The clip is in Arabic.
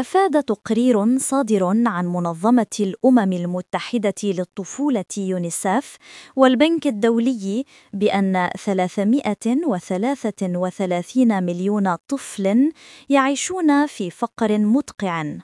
أفاد تقرير صادر عن منظمة الأمم المتحدة للطفولة يونيسف والبنك الدولي بأن 333 مليون طفل يعيشون في فقر مدقع